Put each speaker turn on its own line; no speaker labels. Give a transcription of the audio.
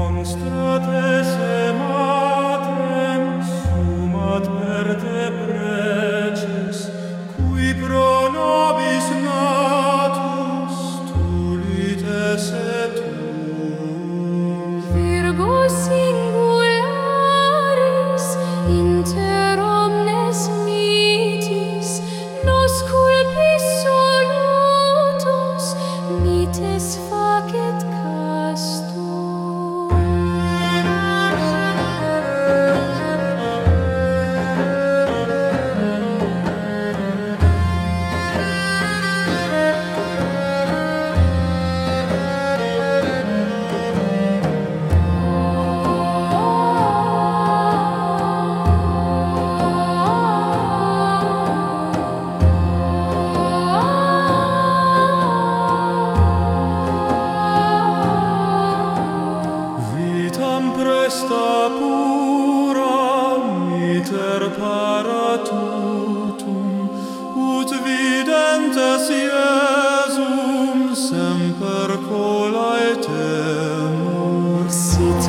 Constate se matem sumat per te. Iesum semper colae temor.
Sit